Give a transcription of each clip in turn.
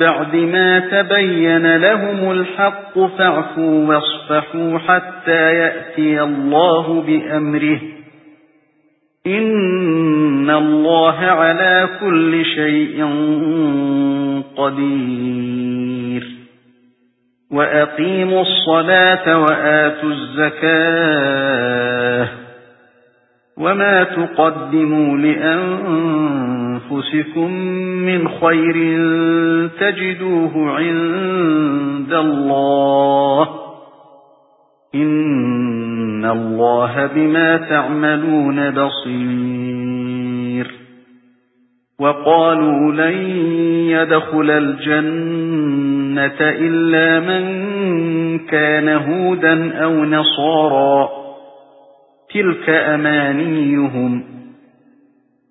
بَعْدِ مَا تَبَيَّنَ لَهُمُ الْحَقُّ فَاعْفُوا وَاصْفَحُوا حَتَّى يَأْتِيَ اللَّهُ بِأَمْرِهِ. إِنَّ اللَّهَ عَلَى كُلِّ شَيْءٍ قَدِيرٌ. وَأَقِيمُوا الصَّلَاةَ وَآتُوا الزَّكَاةَ. وَمَا تُقَدِّمُوا لِأَنفُسِكُم مِّنْ خَيْرٍ تَجِدُوهُ عِندَ اللَّهِ. إِنَّ اللَّهَ بِمَا تَعْمَلُونَ بَصِيرٌ. وَقَالُوا لَن يَدْخُلَ الْجَنَّةَ إِلَّا مَن كَانَ هُودًا أَوْ نَصَارَى تِلْكَ أَمَانِيُّهُمْ.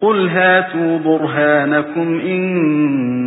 قُلْ هَاتُوا بُرْهَانَكُمْ إِن